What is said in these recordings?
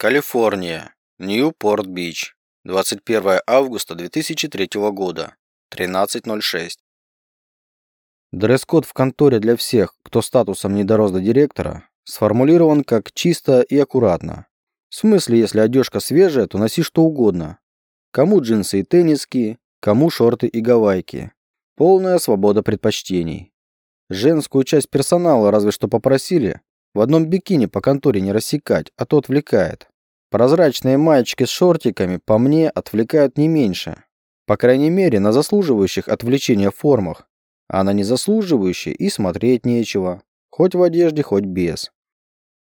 Калифорния. Ньюпорт-Бич. 21 августа 2003 года. 13.06. Дресс-код в конторе для всех, кто статусом не дорос до директора, сформулирован как чисто и аккуратно. В смысле, если одежка свежая, то носи что угодно. Кому джинсы и тенниски, кому шорты и гавайки. Полная свобода предпочтений. Женскую часть персонала разве что попросили в одном бикини по конторе не рассекать, а то отвлекает. Прозрачные маечки с шортиками, по мне, отвлекают не меньше. По крайней мере, на заслуживающих отвлечения формах. А на незаслуживающие и смотреть нечего. Хоть в одежде, хоть без.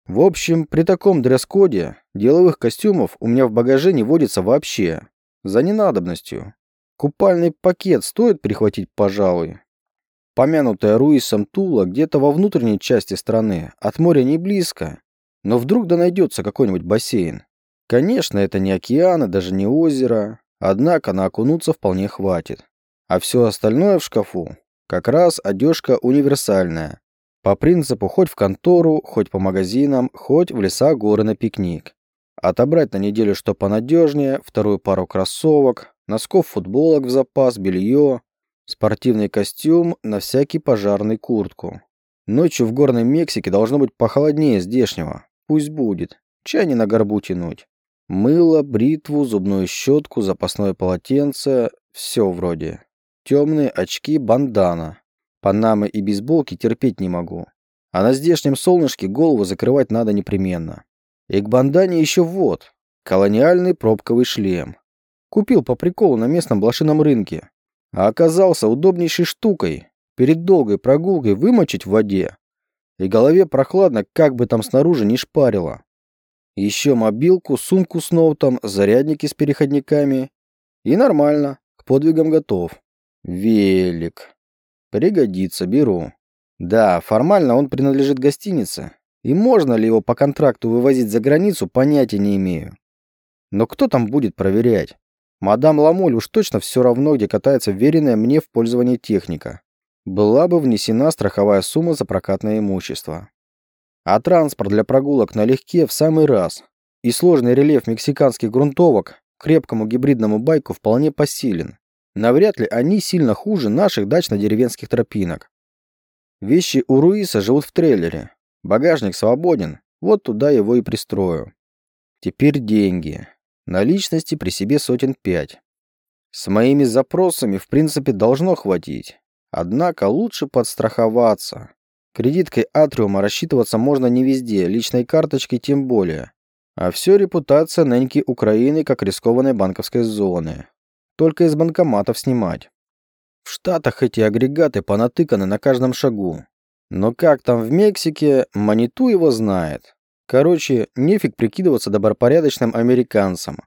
В общем, при таком дресс-коде деловых костюмов у меня в багаже не водится вообще. За ненадобностью. Купальный пакет стоит прихватить, пожалуй. Помянутая Руисом Тула где-то во внутренней части страны, от моря не близко. Но вдруг да найдется какой-нибудь бассейн. Конечно, это не океан и даже не озеро, однако на окунуться вполне хватит. А все остальное в шкафу как раз одежка универсальная. По принципу хоть в контору, хоть по магазинам, хоть в леса, горы на пикник. Отобрать на неделю что понадежнее, вторую пару кроссовок, носков футболок в запас, белье, спортивный костюм, на всякий пожарный куртку. Ночью в горной Мексике должно быть похолоднее здешнего. Пусть будет. Чай не на горбу тянуть. Мыло, бритву, зубную щетку, запасное полотенце. Все вроде. Темные очки, бандана. Панамы и бейсболки терпеть не могу. А на здешнем солнышке голову закрывать надо непременно. И к бандане еще вот. Колониальный пробковый шлем. Купил по приколу на местном блошином рынке. А оказался удобнейшей штукой. Перед долгой прогулкой вымочить в воде. И голове прохладно, как бы там снаружи не шпарило. Еще мобилку, сумку с ноутом, зарядники с переходниками. И нормально, к подвигам готов. Велик. Пригодится, беру. Да, формально он принадлежит гостинице. И можно ли его по контракту вывозить за границу, понятия не имею. Но кто там будет проверять? Мадам Ламоль уж точно все равно, где катается веренная мне в пользование техника. Была бы внесена страховая сумма за прокатное имущество. А транспорт для прогулок налегке в самый раз. И сложный рельеф мексиканских грунтовок крепкому гибридному байку вполне посилен. Навряд ли они сильно хуже наших дачно-деревенских тропинок. Вещи у Руиса живут в трейлере. Багажник свободен, вот туда его и пристрою. Теперь деньги. Наличности при себе сотен пять. С моими запросами, в принципе, должно хватить. Однако лучше подстраховаться. Кредиткой Атриума рассчитываться можно не везде, личной карточкой тем более. А все репутация ныньки Украины как рискованной банковской зоны. Только из банкоматов снимать. В Штатах эти агрегаты понатыканы на каждом шагу. Но как там в Мексике, Маниту его знает. Короче, нефиг прикидываться добропорядочным американцам.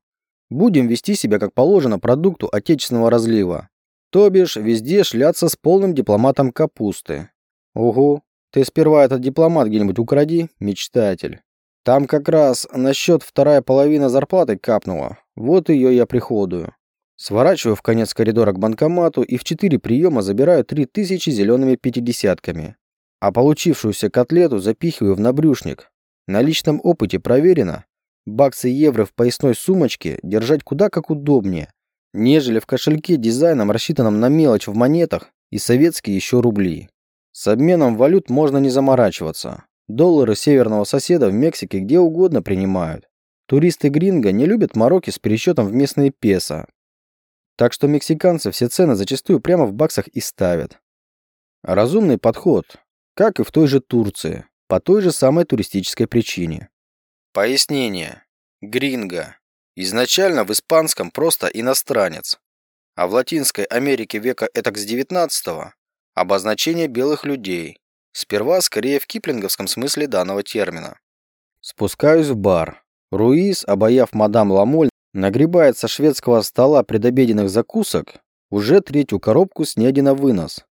Будем вести себя как положено продукту отечественного разлива. То бишь, везде шляться с полным дипломатом капусты. Угу, ты сперва этот дипломат где-нибудь укради, мечтатель. Там как раз на счет вторая половина зарплаты капнула. Вот ее я приходую. Сворачиваю в конец коридора к банкомату и в четыре приема забираю три тысячи зелеными пятидесятками. А получившуюся котлету запихиваю в набрюшник. На личном опыте проверено, баксы и евро в поясной сумочке держать куда как удобнее, нежели в кошельке дизайном, рассчитанном на мелочь в монетах и советские еще рубли. С обменом валют можно не заморачиваться. Доллары северного соседа в Мексике где угодно принимают. Туристы гринго не любят мороки с пересчетом в местные песо, так что мексиканцы все цены зачастую прямо в баксах и ставят. Разумный подход, как и в той же Турции, по той же самой туристической причине. Пояснение. Гринго. Изначально в испанском просто иностранец, а в Латинской Америке века этак с 19 обозначение белых людей, сперва скорее в киплинговском смысле данного термина. Спускаюсь в бар. Руис, обаяв мадам Ламоль, Нагребает со шведского стола предобеденных закусок уже третью коробку снеди на вынос.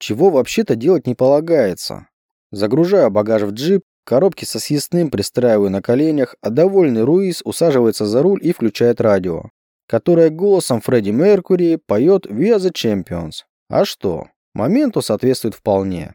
Чего вообще-то делать не полагается. Загружаю багаж в джип, коробки со съестным пристраиваю на коленях, а довольный Руис усаживается за руль и включает радио, которое голосом Фредди Меркури поет «We are the champions». А что? Моменту соответствует вполне.